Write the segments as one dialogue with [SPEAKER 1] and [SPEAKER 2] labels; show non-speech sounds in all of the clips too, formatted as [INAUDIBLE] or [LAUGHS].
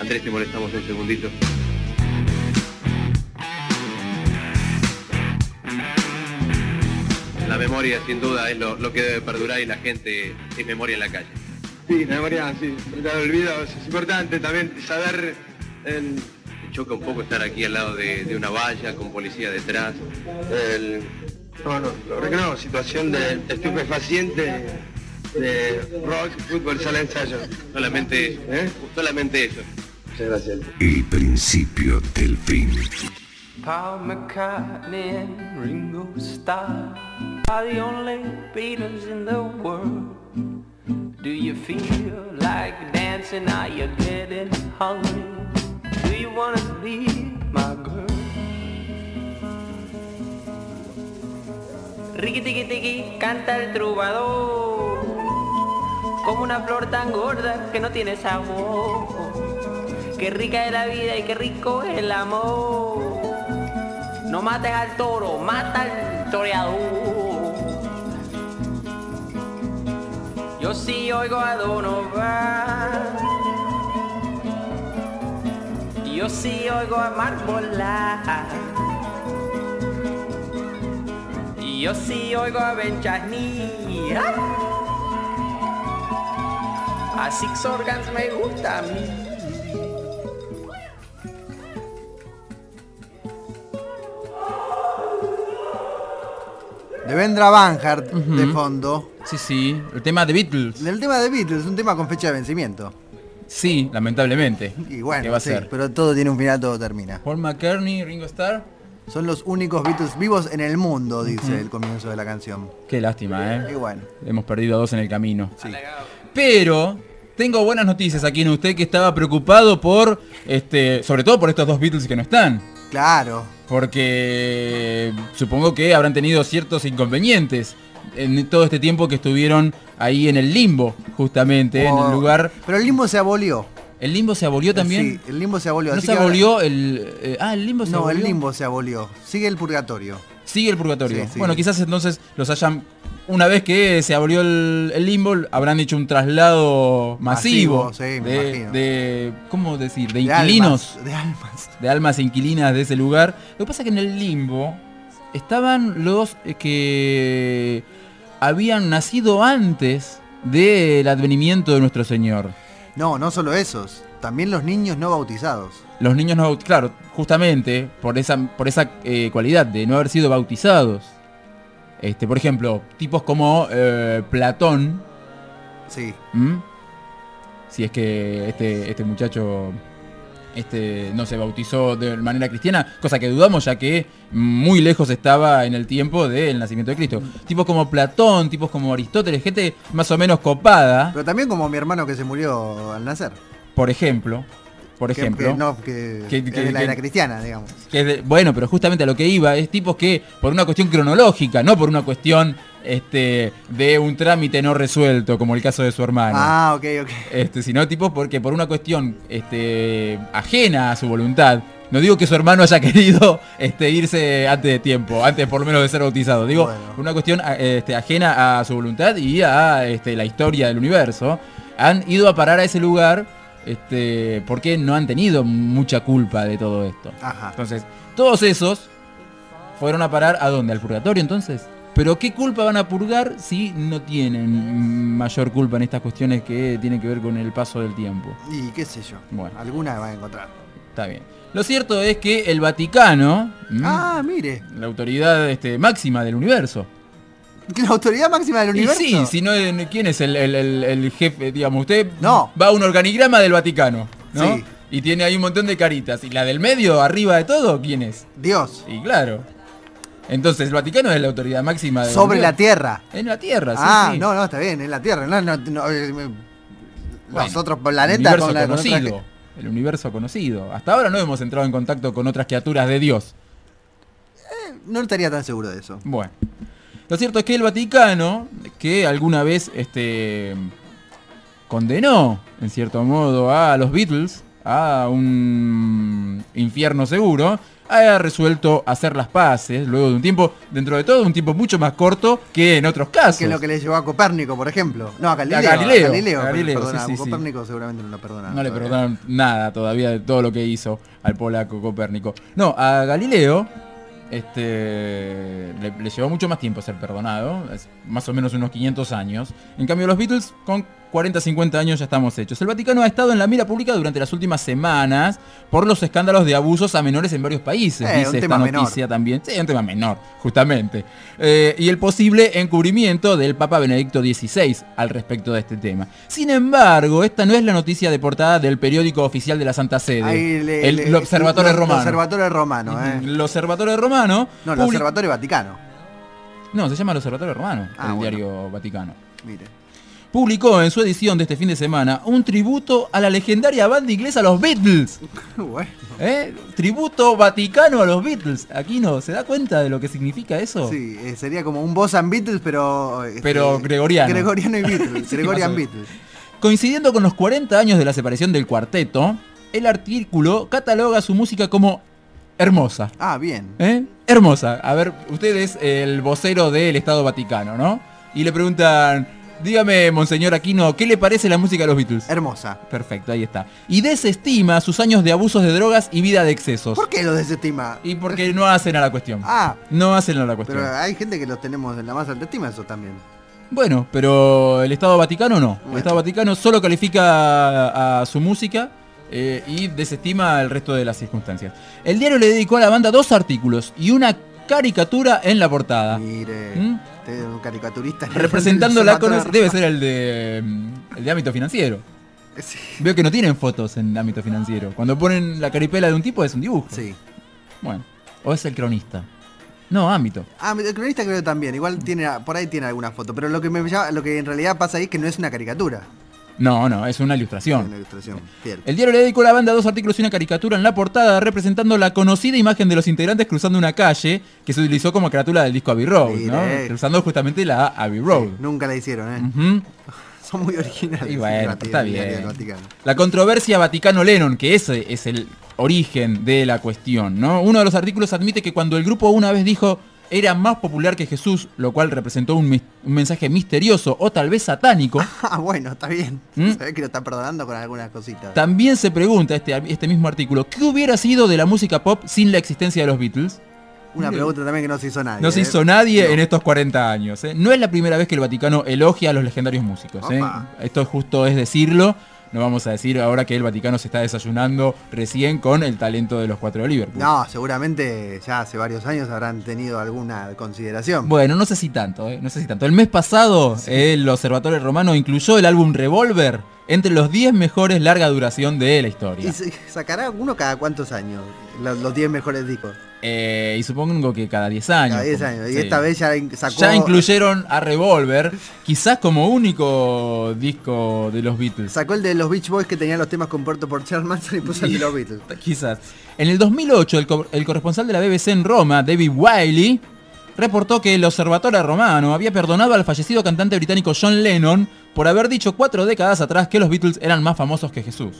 [SPEAKER 1] Andrés, te molestamos un segundito. La memoria, sin duda, es lo, que debe perdurar y la gente es memoria en la calle.
[SPEAKER 2] Sí, la memoria, sí. El olvido es importante también saber
[SPEAKER 1] el... choca un poco estar aquí al lado de, una valla con policía detrás.
[SPEAKER 2] El... No, no, lo que no, situación de estupefaciente de rock, fútbol, sala ensayo.
[SPEAKER 1] Solamente, ¿Eh? solamente eso.
[SPEAKER 2] Muchas gracias.
[SPEAKER 3] El principio del fin.
[SPEAKER 4] Paul McCartney and Ringo Starr are the only Beatles in the world. Do you feel like dancing? Are you getting hungry? Do you wanna be my girl? Ricky tiki tiki canta el trovador como una flor tan gorda que no tiene sabor. Qué rica es la vida y qué rico es el amor. No mates al toro, mata al toreador. Yo sí oigo a Donovan. Yo sí oigo a Marbola. Yo sí oigo a Benchasni. A Six Organs me gusta a mí.
[SPEAKER 5] Vendra Banhart de fondo.
[SPEAKER 6] Sí, sí, el tema de Beatles.
[SPEAKER 5] El tema de Beatles, un tema con fecha de vencimiento.
[SPEAKER 6] Sí, lamentablemente.
[SPEAKER 5] Y bueno, va a ser? pero todo tiene un final, todo termina.
[SPEAKER 6] Paul McCartney, Ringo Starr.
[SPEAKER 5] Son los únicos Beatles vivos en el mundo, dice el comienzo de la canción.
[SPEAKER 6] Qué lástima, ¿eh?
[SPEAKER 5] Y bueno.
[SPEAKER 6] Hemos perdido a dos en el camino. Sí. Pero tengo buenas noticias aquí en usted que estaba preocupado por, este, sobre todo por estos dos Beatles que no están.
[SPEAKER 5] Claro.
[SPEAKER 6] Porque supongo que habrán tenido ciertos inconvenientes en todo este tiempo que estuvieron ahí en el limbo, justamente, en el lugar...
[SPEAKER 5] Pero el limbo se abolió.
[SPEAKER 6] ¿El limbo se abolió también?
[SPEAKER 5] Sí, el limbo se abolió.
[SPEAKER 6] ¿No se abolió el... Eh, ah, el limbo se
[SPEAKER 5] abolió. No, el limbo se abolió. Sigue el purgatorio.
[SPEAKER 6] Sigue el purgatorio. Bueno, quizás entonces los hayan una vez que se abrió el, limbo, habrán hecho un traslado masivo, de, ¿cómo decir? De, inquilinos.
[SPEAKER 5] de almas.
[SPEAKER 6] De almas inquilinas de ese lugar. Lo que pasa es que en el limbo estaban los que habían nacido antes del advenimiento de nuestro Señor.
[SPEAKER 5] No, no solo esos, también los niños no bautizados.
[SPEAKER 6] Los niños no bautizados, claro, justamente por esa, por esa eh, cualidad de no haber sido bautizados. Este, por ejemplo, tipos como eh, Platón.
[SPEAKER 5] Sí.
[SPEAKER 6] Si es que este, este muchacho este, no se bautizó de manera cristiana, cosa que dudamos ya que muy lejos estaba en el tiempo del nacimiento de Cristo. Tipos como Platón, tipos como Aristóteles, gente más o menos copada.
[SPEAKER 5] Pero también como mi hermano que se murió al nacer.
[SPEAKER 6] Por ejemplo por ejemplo.
[SPEAKER 5] Que, no, que, de la era cristiana, digamos.
[SPEAKER 6] bueno, pero justamente a lo que iba es tipos que por una cuestión cronológica, no por una cuestión este, de un trámite no resuelto, como el caso de su hermano.
[SPEAKER 5] Ah, ok, ok.
[SPEAKER 6] Este, sino tipos porque por una cuestión este, ajena a su voluntad. No digo que su hermano haya [LAUGHS] querido este, irse antes de tiempo, antes por lo menos de ser bautizado. Digo, por una cuestión este, ajena a su voluntad y a este, la historia del universo. Han ido a parar a ese lugar este, porque no han tenido mucha culpa de todo esto. Entonces, todos esos fueron a parar a dónde? Al purgatorio entonces. Pero ¿qué culpa van a purgar si no tienen mayor culpa en estas cuestiones que tienen que ver con el paso del tiempo?
[SPEAKER 5] Y qué sé yo. Bueno. Alguna van a encontrar.
[SPEAKER 6] Está bien. Lo cierto es que el Vaticano,
[SPEAKER 5] ah, mire,
[SPEAKER 6] la autoridad este, máxima del universo, [LAUGHS]
[SPEAKER 5] La autoridad máxima del universo.
[SPEAKER 6] sí, si no, ¿quién es el, jefe? Digamos, usted no. va a un organigrama del Vaticano, ¿no? Y tiene ahí un montón de caritas. ¿Y la del medio, arriba de todo, quién es?
[SPEAKER 5] Dios.
[SPEAKER 6] Y claro. Entonces, el Vaticano es la autoridad máxima
[SPEAKER 5] de Sobre la Tierra.
[SPEAKER 6] En la Tierra, sí.
[SPEAKER 5] Ah, no, no, está bien, en la Tierra. No, no, no eh, los otros planetas
[SPEAKER 6] el universo conocido. El universo conocido. Hasta ahora no hemos entrado en contacto con otras criaturas de Dios.
[SPEAKER 5] Eh, no estaría tan seguro de eso.
[SPEAKER 6] Bueno. Lo cierto es que el Vaticano, que alguna vez este, condenó, en cierto modo, a los Beatles a un infierno seguro, ha resuelto hacer las paces luego de un tiempo, dentro de todo, un tiempo mucho más corto que en otros casos.
[SPEAKER 5] Que es lo que le llevó a Copérnico, por ejemplo. No, a Galileo.
[SPEAKER 6] A Galileo,
[SPEAKER 5] a Galileo,
[SPEAKER 6] a Galileo,
[SPEAKER 5] perdona,
[SPEAKER 6] sí, sí,
[SPEAKER 5] a
[SPEAKER 6] sí.
[SPEAKER 5] Copérnico seguramente no lo perdonaron.
[SPEAKER 6] No le perdonaron nada todavía de todo lo que hizo al polaco Copérnico. No, a Galileo este, le, le llevó mucho más tiempo ser perdonado, es más o menos unos 500 años. En cambio los Beatles con 40, 50 años ya estamos hechos. El Vaticano ha estado en la mira pública durante las últimas semanas por los escándalos de abusos a menores en varios países,
[SPEAKER 5] Eh, un
[SPEAKER 6] dice esta
[SPEAKER 5] tema menor.
[SPEAKER 6] noticia también. Sí, un tema menor, justamente. Eh, y el posible encubrimiento del Papa Benedicto XVI al respecto de este tema. Sin embargo, esta no es la noticia de portada del periódico oficial de la Santa Sede,
[SPEAKER 5] Ahí le-
[SPEAKER 6] el,
[SPEAKER 5] le-
[SPEAKER 6] el Observatorio Romano.
[SPEAKER 5] El Observatorio Romano, eh.
[SPEAKER 6] El Observatorio Romano.
[SPEAKER 5] No, el Observatorio Vaticano.
[SPEAKER 6] No, se llama el Observatorio Romano,
[SPEAKER 5] Ah,
[SPEAKER 6] el
[SPEAKER 5] bueno.
[SPEAKER 6] diario Vaticano.
[SPEAKER 5] Mire.
[SPEAKER 6] Publicó en su edición de este fin de semana un tributo a la legendaria banda inglesa Los Beatles. [LAUGHS]
[SPEAKER 5] bueno.
[SPEAKER 6] ¿Eh? Tributo vaticano a los Beatles. Aquí no, ¿se da cuenta de lo que significa eso?
[SPEAKER 5] Sí, eh, sería como un Boss and Beatles, pero... este,
[SPEAKER 6] Pero gregoriano.
[SPEAKER 5] Gregoriano y [LAUGHS] Beatles.
[SPEAKER 6] Sí,
[SPEAKER 5] Gregorian. Beatles.
[SPEAKER 6] Coincidiendo con los 40 años de la separación del cuarteto, el artículo cataloga su música como hermosa.
[SPEAKER 5] Ah, bien.
[SPEAKER 6] ¿Eh? Hermosa. A ver, usted es el vocero del Estado Vaticano, ¿no? Y le preguntan, dígame, Monseñor Aquino, ¿qué le parece la música de los Beatles?
[SPEAKER 5] Hermosa.
[SPEAKER 6] Perfecto, ahí está. Y desestima sus años de abusos de drogas y vida de excesos.
[SPEAKER 5] ¿Por qué lo desestima?
[SPEAKER 6] Y porque no hacen a la cuestión.
[SPEAKER 5] Ah,
[SPEAKER 6] No hacen a la cuestión.
[SPEAKER 5] pero hay gente que los tenemos en la más alta estima, eso también.
[SPEAKER 6] Bueno, pero el Estado Vaticano no. El. Estado Vaticano solo califica a, a su música eh, y desestima el resto de las circunstancias. El diario le dedicó a la banda dos artículos y una caricatura en la portada.
[SPEAKER 5] Mire,
[SPEAKER 6] ¿Mm?
[SPEAKER 5] usted es un caricaturista. [LAUGHS]
[SPEAKER 6] Representando la debe ser el de mm, el de ámbito financiero.
[SPEAKER 5] Sí.
[SPEAKER 6] Veo que no tienen fotos en ámbito financiero. Cuando ponen la caripela de un tipo es un dibujo.
[SPEAKER 5] Sí.
[SPEAKER 6] Bueno, o es el cronista. No, ámbito.
[SPEAKER 5] Ah, el cronista creo también. Igual tiene, por ahí tiene alguna foto. Pero lo que me llama- lo que en realidad pasa ahí es que no es una caricatura.
[SPEAKER 6] No, no, es una
[SPEAKER 5] Es
[SPEAKER 6] ilustración.
[SPEAKER 5] una ilustración. Fiel.
[SPEAKER 6] El diario le dedicó a la banda dos artículos y una caricatura en la portada representando la conocida imagen de los integrantes cruzando una calle que se utilizó como carátula del disco Abbey Road, ¿no?
[SPEAKER 5] Mire.
[SPEAKER 6] Cruzando justamente la Abbey Road.
[SPEAKER 5] Nunca la hicieron, ¿eh? [LAUGHS] Son muy originales.
[SPEAKER 6] Y bueno,
[SPEAKER 5] el
[SPEAKER 6] está bien. La controversia Vaticano-Lennon, que ese es el origen de la cuestión, ¿no? Uno de los artículos admite que cuando el grupo una vez dijo era más popular que Jesús, lo cual representó un, mensaje misterioso o tal vez satánico, [LAUGHS]
[SPEAKER 5] Ah, bueno, está bien.
[SPEAKER 6] ¿Mm?
[SPEAKER 5] Se ve que lo está perdonando con algunas cositas.
[SPEAKER 6] también se pregunta este, este mismo artículo, ¿qué hubiera sido de la música pop sin la existencia de los Beatles?
[SPEAKER 5] Una pregunta también que no se hizo nadie.
[SPEAKER 6] No se
[SPEAKER 5] ¿eh?
[SPEAKER 6] hizo nadie en estos 40 años. ¿eh? No es la primera vez que el Vaticano elogia a los legendarios músicos. ¿eh? Esto justo es decirlo. No vamos a decir ahora que el Vaticano se está desayunando recién con el talento de los cuatro de Liverpool.
[SPEAKER 5] No, seguramente ya hace varios años habrán tenido alguna consideración.
[SPEAKER 6] Bueno, no sé si tanto, ¿eh? no sé si tanto. El mes pasado el Observatorio Romano incluyó el álbum Revolver entre los 10 mejores larga duración de la historia.
[SPEAKER 5] ¿Y sacará uno cada cuántos años? Los los 10 mejores discos.
[SPEAKER 6] Eh, y supongo que cada 10 años.
[SPEAKER 5] Cada 10
[SPEAKER 6] como-
[SPEAKER 5] años. Y
[SPEAKER 6] sí.
[SPEAKER 5] esta vez ya sacó.
[SPEAKER 6] Ya incluyeron a Revolver, quizás como único disco de los Beatles.
[SPEAKER 5] Sacó el de los Beach Boys que tenía los temas compuestos por Charles Manson y puso el de los Beatles. [LAUGHS]
[SPEAKER 6] Quizás. En el 2008, el, co- el corresponsal de la BBC en Roma, David Wiley, reportó que el Observatorio Romano había perdonado al fallecido cantante británico John Lennon por haber dicho cuatro décadas atrás que los Beatles eran más famosos que Jesús.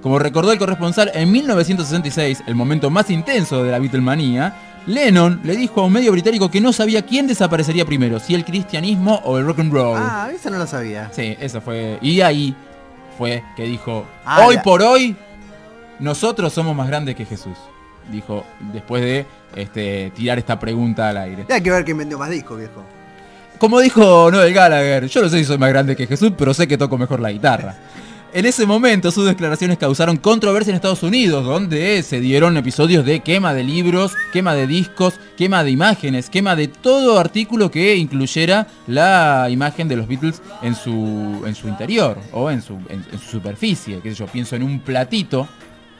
[SPEAKER 6] Como recordó el corresponsal, en 1966, el momento más intenso de la Beatlemanía, Lennon le dijo a un medio británico que no sabía quién desaparecería primero, si el cristianismo o el rock and roll.
[SPEAKER 5] Ah, eso no lo sabía.
[SPEAKER 6] Sí, eso fue. Y ahí fue que dijo,
[SPEAKER 5] Ah,
[SPEAKER 6] hoy
[SPEAKER 5] la-
[SPEAKER 6] por hoy, nosotros somos más grandes que Jesús. Dijo, después de este, tirar esta pregunta al aire.
[SPEAKER 5] Hay que ver quién vendió más discos, viejo.
[SPEAKER 6] Como dijo Noel Gallagher, yo no sé si soy más grande que Jesús, pero sé que toco mejor la guitarra. En ese momento sus declaraciones causaron controversia en Estados Unidos, donde se dieron episodios de quema de libros, quema de discos, quema de imágenes, quema de todo artículo que incluyera la imagen de los Beatles en su, en su interior o en su, en, en su superficie. Que yo pienso en un platito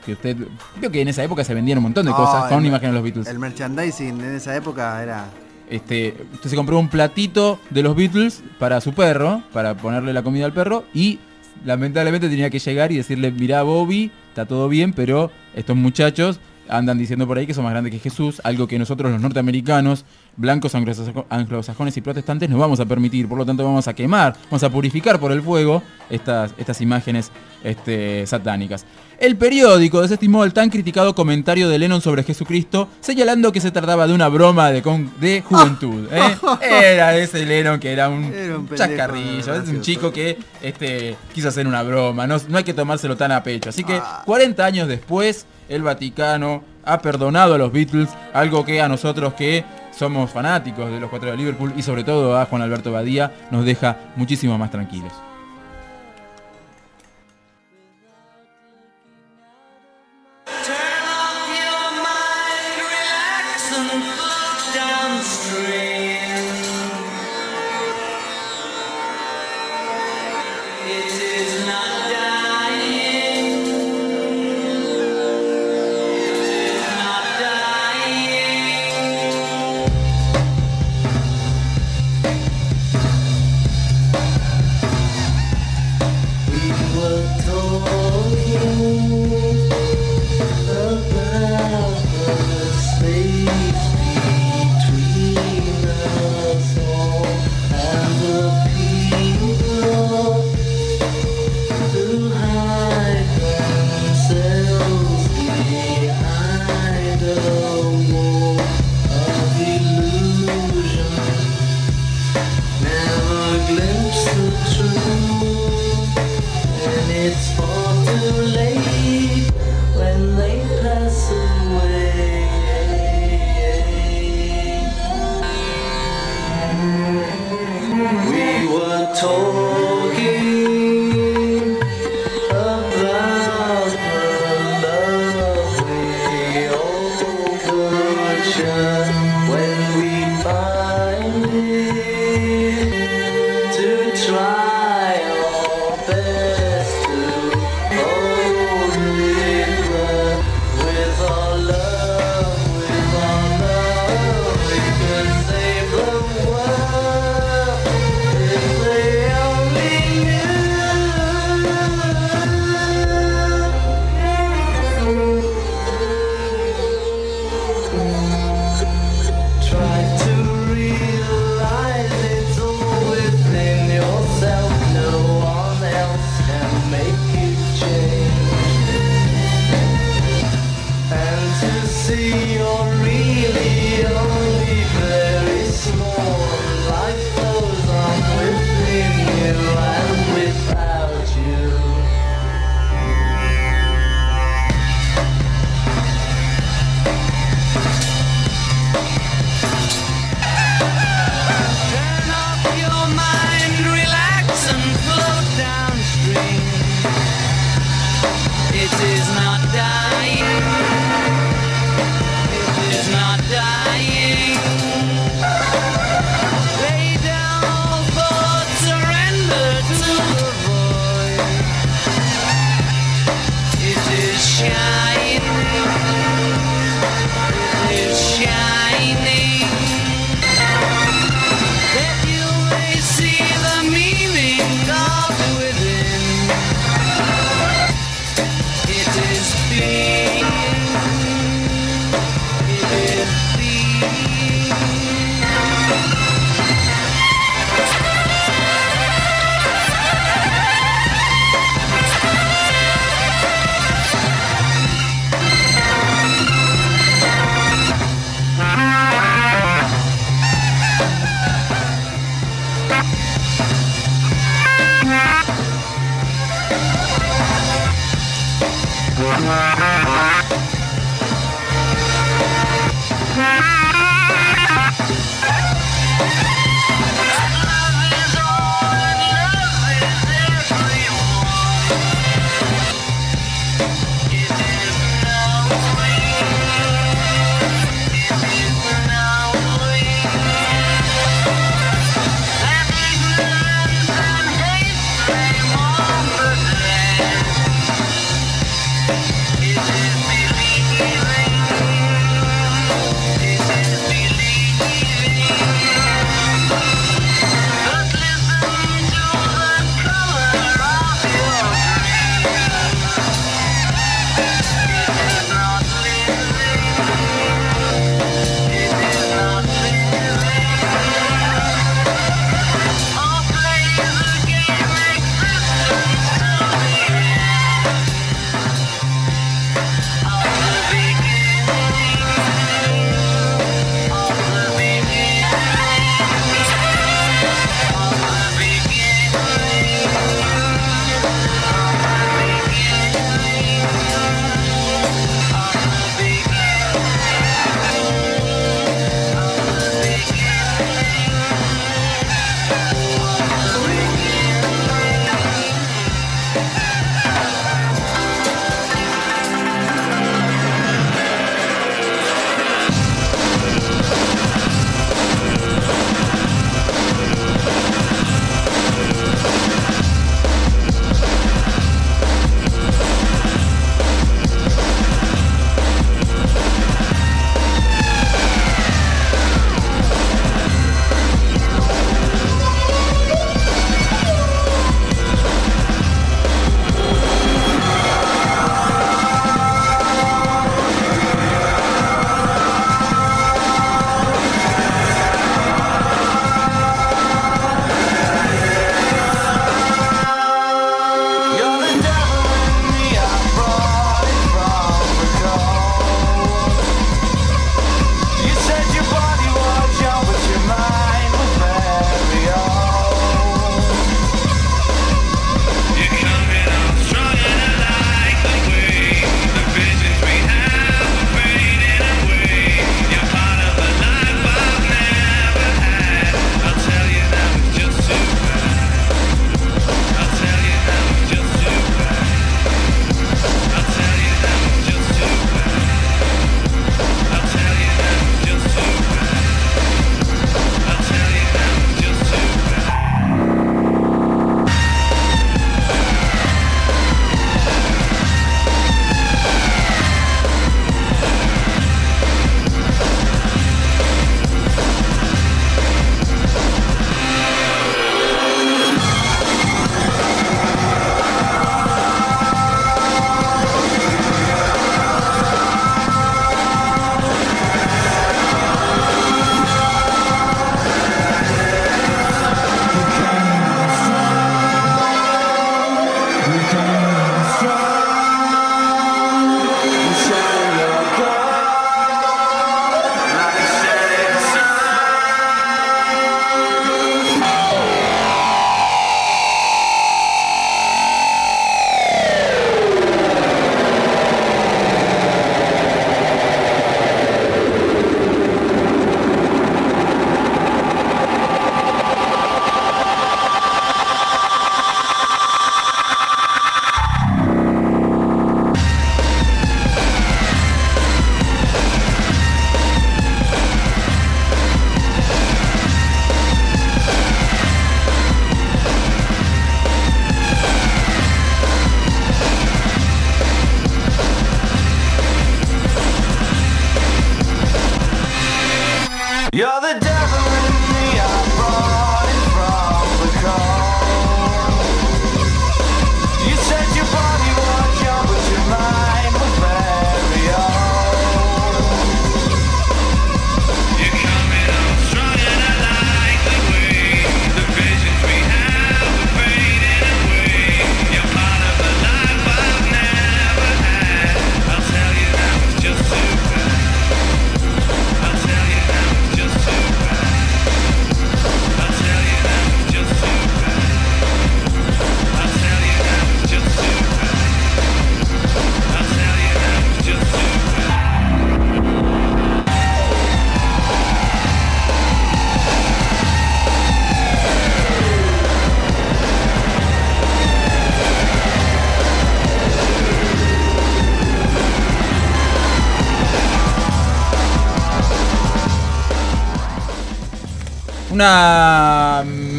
[SPEAKER 6] que usted vio que en esa época se vendían un montón de cosas
[SPEAKER 5] Ah,
[SPEAKER 6] con imágenes de los Beatles.
[SPEAKER 5] El merchandising en esa época era.
[SPEAKER 6] Este, usted se compró un platito de los Beatles para su perro, para ponerle la comida al perro, y lamentablemente tenía que llegar y decirle, mirá Bobby, está todo bien, pero estos muchachos andan diciendo por ahí que son más grandes que Jesús, algo que nosotros los norteamericanos
[SPEAKER 7] blancos anglosajo- anglosajones y protestantes no vamos a permitir, por lo tanto vamos a quemar, vamos a purificar por el fuego estas, estas imágenes este, satánicas. El periódico desestimó el tan criticado comentario de Lennon sobre Jesucristo, señalando que se trataba de una broma de, con- de juventud. ¿eh? [LAUGHS] Era ese Lennon que era un,
[SPEAKER 6] Era un pendejo,
[SPEAKER 7] chascarrillo, es un chico que este, quiso hacer una broma, no, no hay que tomárselo tan a pecho. Así que
[SPEAKER 6] Ah.
[SPEAKER 7] 40 años después, el Vaticano ha perdonado a los Beatles, algo que a nosotros que somos fanáticos de los cuatro de Liverpool y sobre todo a Juan Alberto Badía nos deja muchísimo más tranquilos.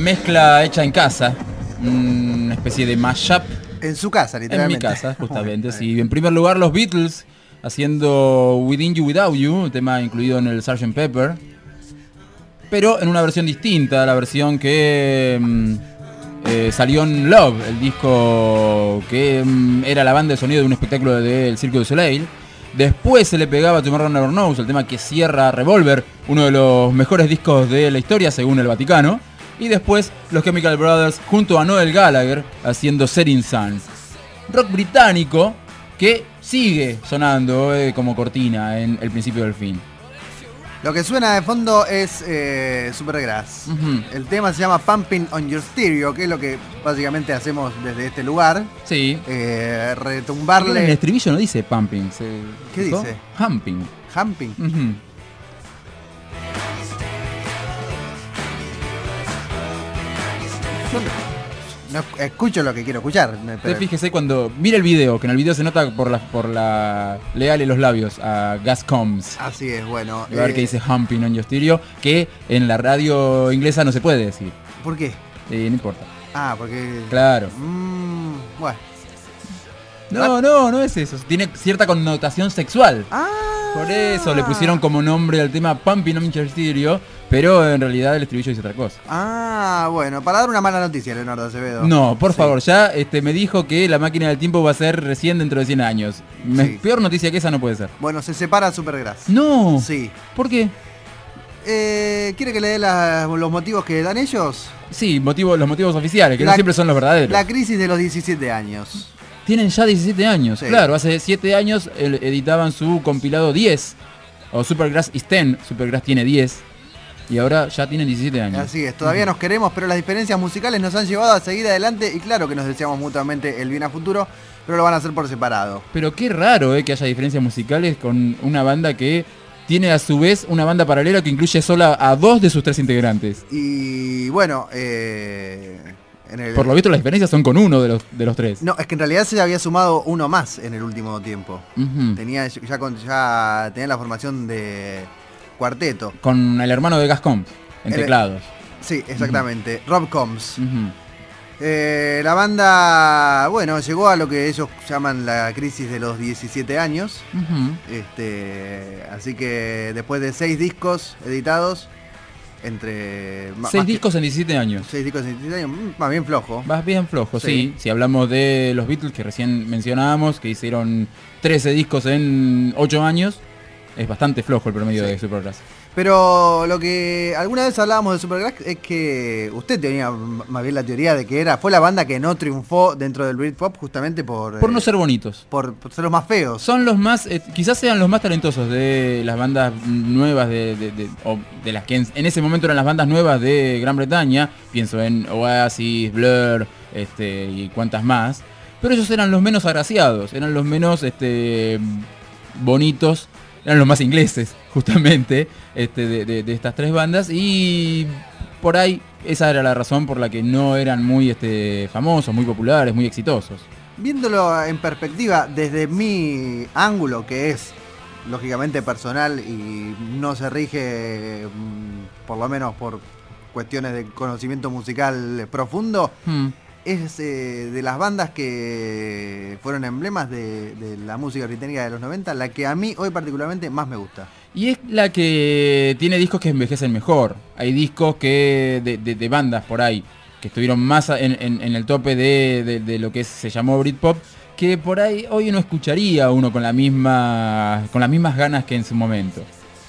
[SPEAKER 6] Mezcla hecha en casa, una especie de mashup
[SPEAKER 5] En su casa,
[SPEAKER 6] en mi
[SPEAKER 5] literalmente.
[SPEAKER 6] casa, justamente. [LAUGHS] Sí. En primer lugar, los Beatles haciendo Within You Without You, tema incluido en el Sgt. Pepper, pero en una versión distinta, la versión que mm, eh, salió en Love, el disco que mm, era la banda de sonido de un espectáculo del Circo du Soleil. Después se le pegaba Tomorrow Never Knows, el tema que cierra Revolver, uno de los mejores discos de la historia según el Vaticano. Y después los Chemical Brothers junto a Noel Gallagher haciendo Setting Sun. Rock británico que sigue sonando eh, como cortina en el principio del fin.
[SPEAKER 5] Lo que suena de fondo es eh, Supergrass. El tema se llama Pumping on Your Stereo, que es lo que básicamente hacemos desde este lugar.
[SPEAKER 6] Sí.
[SPEAKER 5] Eh,
[SPEAKER 6] En el
[SPEAKER 5] retumbarle.
[SPEAKER 6] estribillo no dice pumping. se-
[SPEAKER 5] ¿Qué dice?
[SPEAKER 6] Humping.
[SPEAKER 5] Humping. No, escucho lo que quiero escuchar.
[SPEAKER 6] Usted
[SPEAKER 5] pero-
[SPEAKER 6] fíjese cuando mira el video, que en el video se nota por la por la leale los labios a Gas Combs.
[SPEAKER 5] Así es, bueno.
[SPEAKER 6] A ver
[SPEAKER 5] eh,
[SPEAKER 6] que dice humping on your stereo, que en la radio inglesa no se puede decir.
[SPEAKER 5] ¿Por qué?
[SPEAKER 6] Eh, no importa.
[SPEAKER 5] Ah, porque.
[SPEAKER 6] Claro.
[SPEAKER 5] Mm, bueno.
[SPEAKER 6] No, no, no es eso. Tiene cierta connotación sexual.
[SPEAKER 5] Ah.
[SPEAKER 6] Por eso le pusieron como nombre al tema Pumping on Stereo, pero en realidad el estribillo dice otra cosa.
[SPEAKER 5] Ah, bueno, para dar una mala noticia, Leonardo Acevedo.
[SPEAKER 6] No, por
[SPEAKER 5] Sí.
[SPEAKER 6] favor, ya este, me dijo que la máquina del tiempo va a ser recién dentro de 100 años. Me-
[SPEAKER 5] Sí.
[SPEAKER 6] Peor noticia que esa no puede ser.
[SPEAKER 5] Bueno, se separa Supergrass.
[SPEAKER 6] No.
[SPEAKER 5] Sí.
[SPEAKER 6] ¿Por qué?
[SPEAKER 5] Eh, ¿Quiere que le dé los motivos que dan ellos?
[SPEAKER 6] Sí, motivo, los motivos oficiales, que
[SPEAKER 5] La-
[SPEAKER 6] no siempre son los verdaderos.
[SPEAKER 5] La crisis de los 17 años.
[SPEAKER 6] Tienen ya 17 años.
[SPEAKER 5] Sí.
[SPEAKER 6] Claro, hace 7 años editaban su compilado 10. O Supergrass is 10. Supergrass tiene 10. Y ahora ya tienen 17 años.
[SPEAKER 5] Así es, todavía nos queremos, pero las diferencias musicales nos han llevado a seguir adelante y claro que nos deseamos mutuamente el bien a futuro, pero lo van a hacer por separado.
[SPEAKER 6] Pero qué raro eh, que haya diferencias musicales con una banda que tiene a su vez una banda paralela que incluye sola a dos de sus tres integrantes.
[SPEAKER 5] Y bueno, eh, en el...
[SPEAKER 6] Por lo visto las diferencias son con uno de los, de los tres.
[SPEAKER 5] No, es que en realidad se había sumado uno más en el último tiempo. Tenía ya, con, ya tenía la formación de cuarteto.
[SPEAKER 6] Con el hermano de Gascon, en
[SPEAKER 5] El-
[SPEAKER 6] teclados.
[SPEAKER 5] Sí, exactamente. Rob Combs. Eh, la banda, bueno, llegó a lo que ellos llaman la crisis de los 17 años. Este, así que después de seis discos editados, entre...
[SPEAKER 6] Seis
[SPEAKER 5] más que-
[SPEAKER 6] discos en 17 años.
[SPEAKER 5] seis discos en 17 años, mm, más bien flojo.
[SPEAKER 6] Vas bien flojo, sí.
[SPEAKER 5] Sí.
[SPEAKER 6] Si hablamos de los Beatles que recién mencionábamos, que hicieron 13 discos en 8 años, es bastante flojo el promedio
[SPEAKER 5] Sí.
[SPEAKER 6] de Supergrass.
[SPEAKER 5] Pero lo que alguna vez hablábamos de Supergrass es que usted tenía más bien la teoría de que era fue la banda que no triunfó dentro del Britpop justamente por
[SPEAKER 6] Por
[SPEAKER 5] eh,
[SPEAKER 6] no ser bonitos.
[SPEAKER 5] por, por ser los más feos.
[SPEAKER 6] Son los más, eh, quizás sean los más talentosos de las bandas nuevas de, de- de- o de las que en, en ese momento eran las bandas nuevas de Gran Bretaña. Pienso en Oasis, Blur, este, y cuantas más. Pero ellos eran los menos agraciados, eran los menos este, bonitos, eran los más ingleses, [LAUGHS] justamente, este, de, de- de estas tres bandas. Y por ahí esa era la razón por la que no eran muy este, famosos, muy populares, muy exitosos.
[SPEAKER 5] Viéndolo en perspectiva desde mi ángulo, que es lógicamente personal y no se rige mm, por lo menos por cuestiones de conocimiento musical profundo,
[SPEAKER 6] Hmm.
[SPEAKER 5] Es eh, de las bandas que fueron emblemas de, la música británica de los 90, la que a mí hoy particularmente más me gusta.
[SPEAKER 6] Y es la que tiene discos que envejecen mejor. Hay discos que de, bandas por ahí que estuvieron más en, el tope de lo que se llamó Britpop, que por ahí hoy no escucharía uno con la misma con las mismas ganas que en su momento.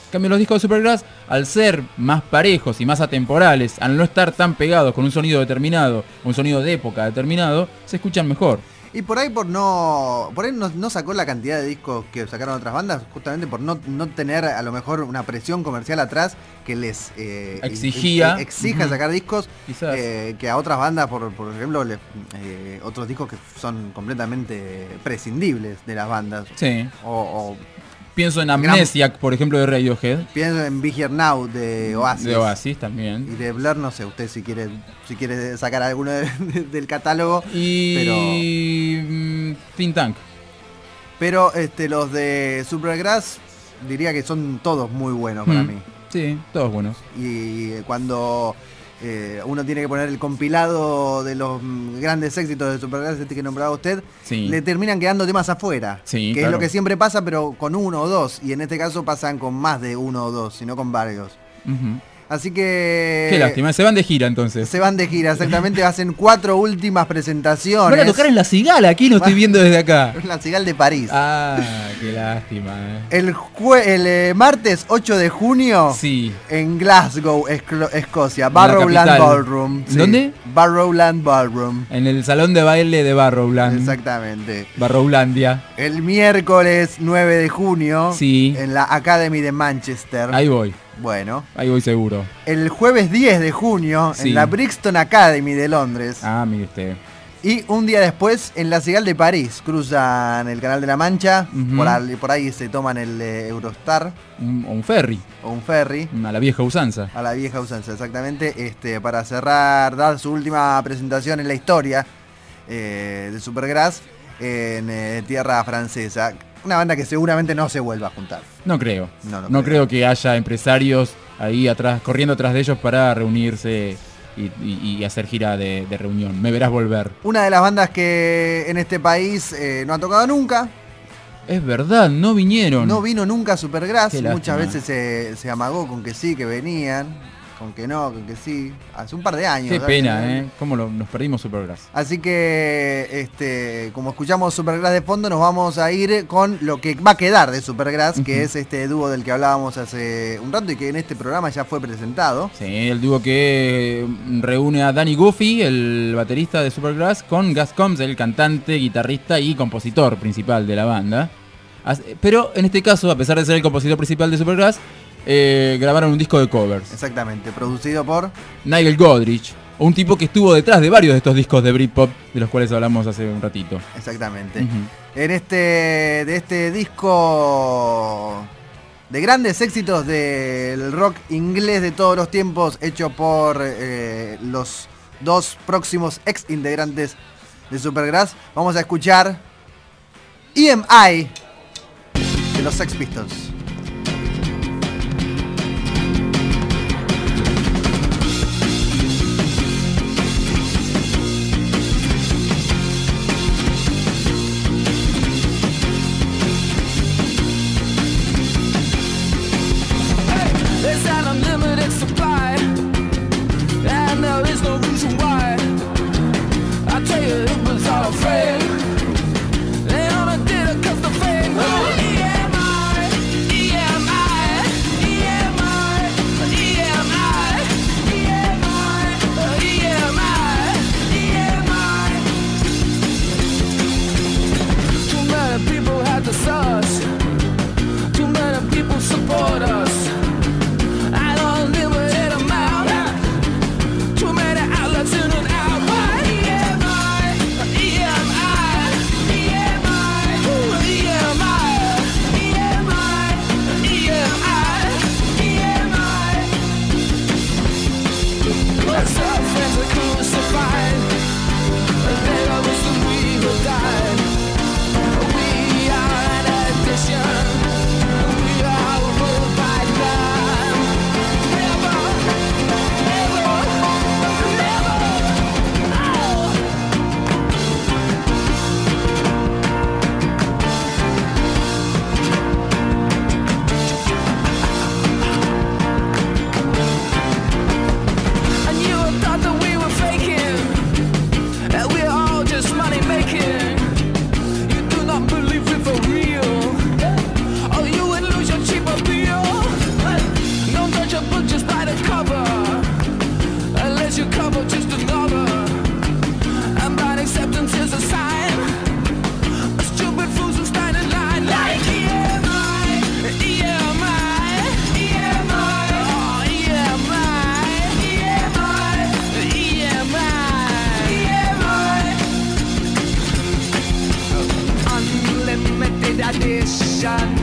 [SPEAKER 6] En cambio los discos de Supergrass, al ser más parejos y más atemporales, al no estar tan pegados con un sonido determinado, un sonido de época determinado, se escuchan mejor.
[SPEAKER 5] Y por ahí por no. Por ahí no, no sacó la cantidad de discos que sacaron otras bandas, justamente por no, no tener a lo mejor una presión comercial atrás que les eh,
[SPEAKER 6] Exigía.
[SPEAKER 5] ex- exija sacar discos eh, que a otras bandas, por, por ejemplo, eh, otros discos que son completamente prescindibles de las bandas.
[SPEAKER 6] Sí.
[SPEAKER 5] O, o
[SPEAKER 6] Pienso en Amnesiac, por ejemplo, de Radiohead.
[SPEAKER 5] pienso en Be Here Now de Oasis.
[SPEAKER 6] De Oasis también.
[SPEAKER 5] Y de Blur, no sé, usted si quiere, si quiere sacar alguno de- de- del catálogo.
[SPEAKER 6] Y mm, Think Tank.
[SPEAKER 5] Pero este, los de Supergrass diría que son todos muy buenos para
[SPEAKER 6] Mm.
[SPEAKER 5] mí.
[SPEAKER 6] Sí, todos buenos.
[SPEAKER 5] Y cuando eh, uno tiene que poner el compilado de los grandes éxitos de Supergrass, este que nombraba usted,
[SPEAKER 6] Sí.
[SPEAKER 5] le terminan quedando temas afuera.
[SPEAKER 6] Sí,
[SPEAKER 5] que
[SPEAKER 6] claro.
[SPEAKER 5] es lo que siempre pasa, pero con uno o dos. Y en este caso pasan con más de uno o dos, sino con varios. Así que...
[SPEAKER 6] Qué lástima, se van de gira entonces.
[SPEAKER 5] Se van de gira, exactamente. hacen cuatro últimas presentaciones.
[SPEAKER 6] Van a tocar en la cigala, aquí lo estoy viendo desde acá.
[SPEAKER 5] En [LAUGHS] la Cigal de París.
[SPEAKER 6] Ah, qué lástima. eh.
[SPEAKER 5] El, jue- el eh, martes 8 de junio
[SPEAKER 6] Sí.
[SPEAKER 5] en Glasgow, Esclo- Escocia, Barrowland. Ballroom. sí.
[SPEAKER 6] ¿Dónde?
[SPEAKER 5] Barrowland Ballroom.
[SPEAKER 6] En el salón de baile de Barrowland.
[SPEAKER 5] Exactamente.
[SPEAKER 6] Barrowlandia.
[SPEAKER 5] El miércoles 9 de junio
[SPEAKER 6] Sí.
[SPEAKER 5] en la Academy de Manchester.
[SPEAKER 6] Ahí voy,
[SPEAKER 5] Bueno.
[SPEAKER 6] ahí voy seguro.
[SPEAKER 5] El jueves 10 de junio
[SPEAKER 6] Sí.
[SPEAKER 5] en la Brixton Academy de Londres.
[SPEAKER 6] Ah, mire usted.
[SPEAKER 5] Y un día después en la Cigal de París. Cruzan el Canal de la Mancha. Por, ahí, por ahí se toman el eh, Eurostar
[SPEAKER 6] Un, o un ferry,
[SPEAKER 5] o un ferry.
[SPEAKER 6] a la vieja usanza.
[SPEAKER 5] A la vieja usanza, exactamente. Este, para cerrar, dar su última presentación en la historia eh, de Supergrass en eh, tierra francesa. Una banda que seguramente no se vuelva a juntar.
[SPEAKER 6] No creo.
[SPEAKER 5] No lo
[SPEAKER 6] No
[SPEAKER 5] creo.
[SPEAKER 6] creo que haya empresarios ahí atrás, corriendo atrás de ellos para reunirse y, y- y hacer gira de, de reunión. Me verás volver.
[SPEAKER 5] Una de las bandas que en este país eh, no ha tocado nunca.
[SPEAKER 6] Es verdad, no vinieron.
[SPEAKER 5] No vino nunca Supergrass. Muchas veces se, se amagó con que sí, que venían. Con que no, con que sí. Hace un par de años.
[SPEAKER 6] Qué pena, ¿eh? Cómo lo- nos perdimos Supergrass.
[SPEAKER 5] Así que, este, como escuchamos Supergrass de fondo, nos vamos a ir con lo que va a quedar de Supergrass, que es este dúo del que hablábamos hace un rato y que en este programa ya fue presentado.
[SPEAKER 6] Sí, el dúo que mm, reúne a Danny Goofy, el baterista de Supergrass, con Gus Combs, el cantante, guitarrista y compositor principal de la banda. Pero en este caso, a pesar de ser el compositor principal de Supergrass, eh, grabaron un disco de covers.
[SPEAKER 5] Exactamente, producido por...
[SPEAKER 6] Nigel Godrich, un tipo que estuvo detrás de varios de estos discos de Britpop, de los cuales hablamos hace un ratito.
[SPEAKER 5] Exactamente. En este, de este disco de grandes éxitos del rock inglés de todos los tiempos, hecho por eh, los dos próximos ex integrantes de Supergrass, vamos a escuchar EMI de los Sex Pistols.
[SPEAKER 8] shot.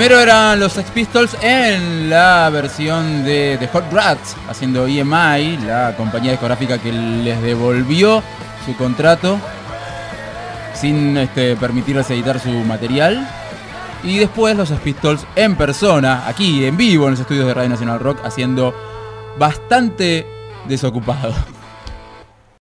[SPEAKER 6] Primero eran los Sex Pistols en la versión de, de Hot Rats, haciendo EMI, la compañía discográfica que les devolvió su contrato sin este, permitirles editar su material. Y después los Sex Pistols en persona, aquí en vivo en los estudios de Radio Nacional Rock, haciendo bastante desocupado.